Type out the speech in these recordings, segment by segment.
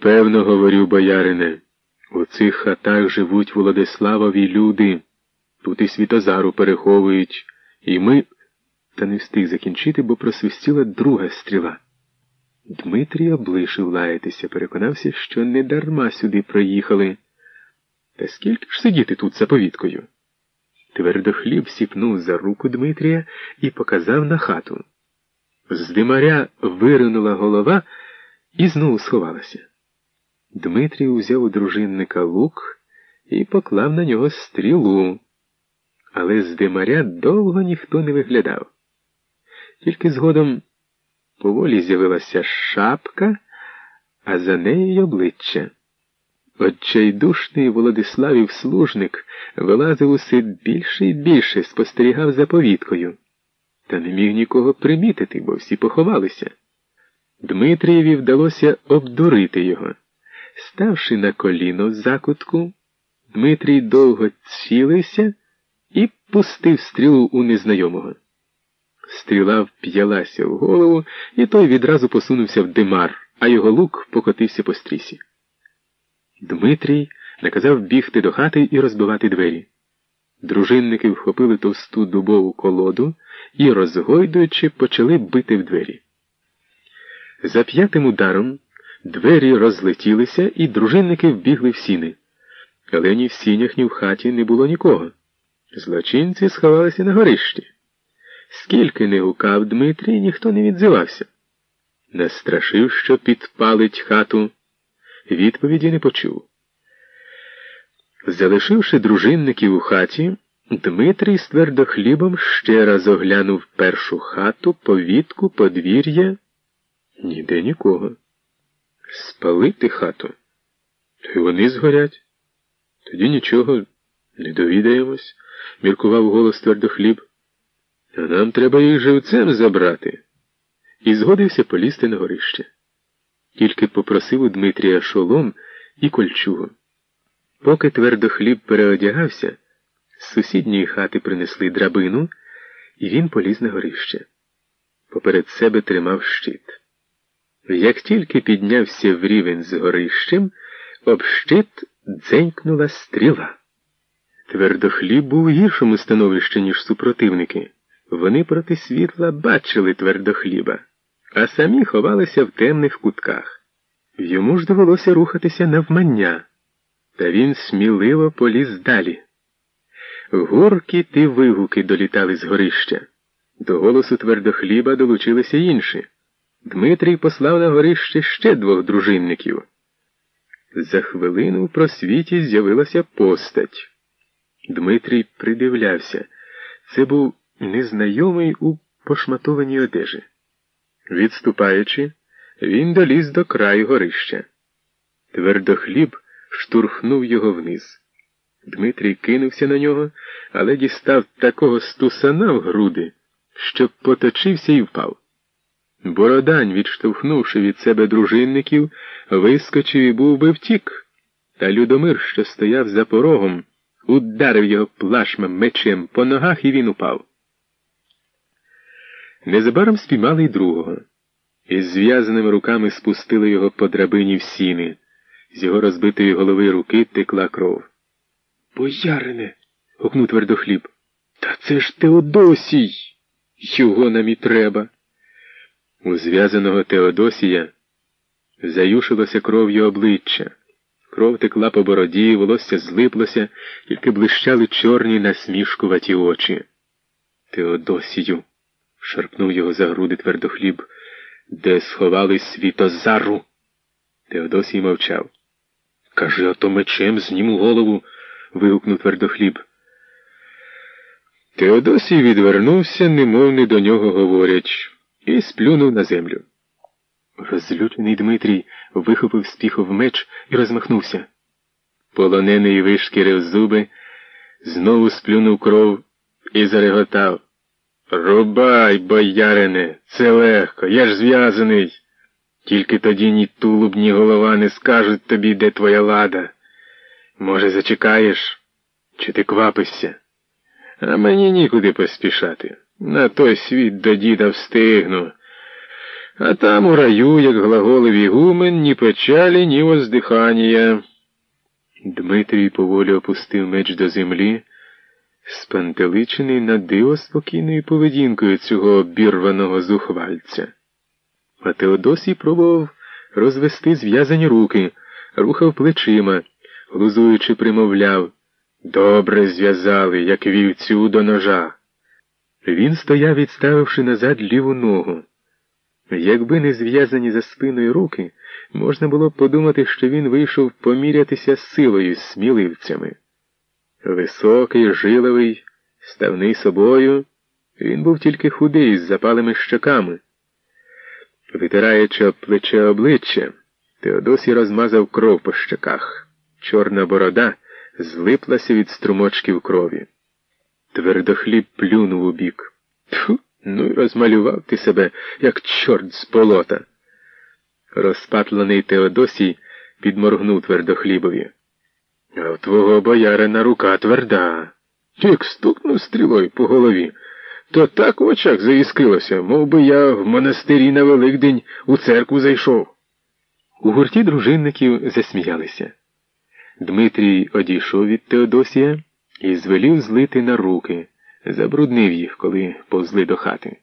Певно, говорю, боярине, у цих хатах живуть Володиславові люди, тут і Світозару переховують, і ми. Та не встиг закінчити, бо просвистіла друга стріла. Дмитрій облишив лаятися, переконався, що не дарма сюди проїхали. Та скільки ж сидіти тут за повідкою? Твердохліб сіпнув за руку Дмитрія і показав на хату. З димаря виринула голова і знову сховалася. Дмитрій узяв у дружинника лук і поклав на нього стрілу, але з димаря довго ніхто не виглядав. Тільки згодом поволі з'явилася шапка, а за нею й обличчя. Отчайдушний Володиславів служник вилазив усе більше і більше, спостерігав за повідкою, та не міг нікого примітити, бо всі поховалися. Дмитрієві вдалося обдурити його. Ставши на коліно в закутку, Дмитрій довго цілився і пустив стрілу у незнайомого. Стріла вп'ялася в голову, і той відразу посунувся в димар, а його лук покотився по стрісі. Дмитрій наказав бігти до хати і розбивати двері. Дружинники вхопили товсту дубову колоду і, розгойдуючи, почали бити в двері. За п'ятим ударом двері розлетілися, і дружинники вбігли в сіни. Але ні в сінях, ні в хаті не було нікого. Злочинці сховалися на горищі. Скільки не гукав Дмитрій, ніхто не відзивався. Настрашив, що підпалить хату, відповіді не почув. Залишивши дружинників у хаті, Дмитрій з твердохлібом ще раз оглянув першу хату, повітку, подвір'я. Ніде нікого. Спалити хату. То й вони згорять. Тоді нічого не довідаємось, міркував голос твердохліб. А нам треба їх живцем забрати. І згодився полізти на горище. Тільки попросив у Дмитрія шолом і кольчугу. Поки твердохліб переодягався, з сусідньої хати принесли драбину, і він поліз на горище. Поперед себе тримав щит. Як тільки піднявся в рівень з горищем, об щит дзенькнула стріла. Твердохліб був у гіршому становищі, ніж супротивники. Вони проти світла бачили твердохліба, а самі ховалися в темних кутках. Йому ж довелося рухатися навмання, та він сміливо поліз далі. Горкі ти вигуки долітали з горища. До голосу твердохліба долучилися інші. Дмитрій послав на горище ще двох дружинників. За хвилину в просвіті з'явилася постать. Дмитрій придивлявся. Це був незнайомий у пошматованій одежі. Відступаючи, він доліз до краю горища. Твердохліб штурхнув його вниз. Дмитрій кинувся на нього, але дістав такого стусана в груди, що поточився і впав. Бородань, відштовхнувши від себе дружинників, вискочив і був би втік, та Людомир, що стояв за порогом, ударив його плашмем мечем по ногах, і він упав. Незабаром спіймали й другого. Із зв'язаними руками спустили його по драбині в сіни. З його розбитої голови руки текла кров. Боярине. гукнув твердохліб. Та це ж Теодосій. Його нам і треба. У зв'язаного Теодосія заюшилося кров'ю обличчя. Кров текла по бороді, волосся злиплося, тільки блищали чорні насмішкуваті очі. Теодосію шарпнув його за груди твердохліб, де сховались світозару. Теодосій мовчав. Кажи, ото мечем зніму голову. вигукнув твердохліб. Теодосій відвернувся, немов не до нього говорять, і сплюнув на землю. Розлючений Дмитрій вихопив з піхов меч і розмахнувся. Полонений вишкірив зуби, знову сплюнув кров і зареготав. Рубай, боярине, це легко, я ж зв'язаний. Тільки тоді ні тулуб, ні голова не скажуть тобі, де твоя лада. Може, зачекаєш, чи ти квапишся? А мені нікуди поспішати. На той світ до діда встигну. А там у раю, як глаголив ігумен, ні печалі, ні воздихання. Дмитрій поволі опустив меч до землі, спантеличений на диво спокійною поведінкою цього обірваного зухвальця. А Теодосій пробував розвести зв'язані руки, рухав плечима, глузуючи, примовляв Добре зв'язали, як вівцю до ножа. Він стояв, відставивши назад ліву ногу. Якби не зв'язані за спиною руки, можна було б подумати, що він вийшов помірятися силою з сміливцями. Високий, жиловий, ставний собою, він був тільки худий з запалими щоками. Витираючи плече обличчя, Теодосій розмазав кров по щоках. Чорна борода злиплася від струмочків крові. Твердохліб плюнув у бік. Тьфу, ну й розмалював ти себе, як чорт з болота. Розпатлений Теодосій підморгнув твердохлібові. А в твого боярина рука тверда. Як стукнув стрілою по голові, то так в очах заіскрилося, мов би я в монастирі на Великдень у церкву зайшов. У гурті дружинників засміялися. Дмитрій одійшов від Теодосія і звелів злити на руки, забруднив їх, коли повзли до хати.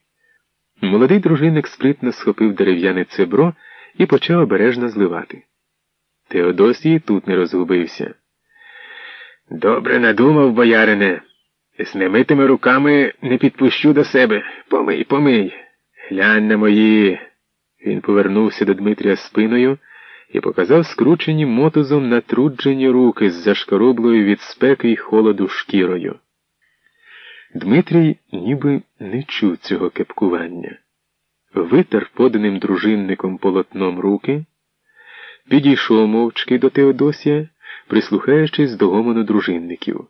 Молодий дружинник спритно схопив дерев'яне цебро і почав обережно зливати. Теодосій тут не розгубився. Добре надумав, боярине. З немитими руками не підпущу до себе. Помий, помий. Глянь на мої. Він повернувся до Дмитрія спиною і показав скручені мотузом натруджені руки з зашкороблою від спеки й холоду шкірою. Дмитрій ніби не чув цього кепкування. Витер поданим дружинником полотном руки, підійшов мовчки до Теодосія, прислухаючись до гомону дружинників.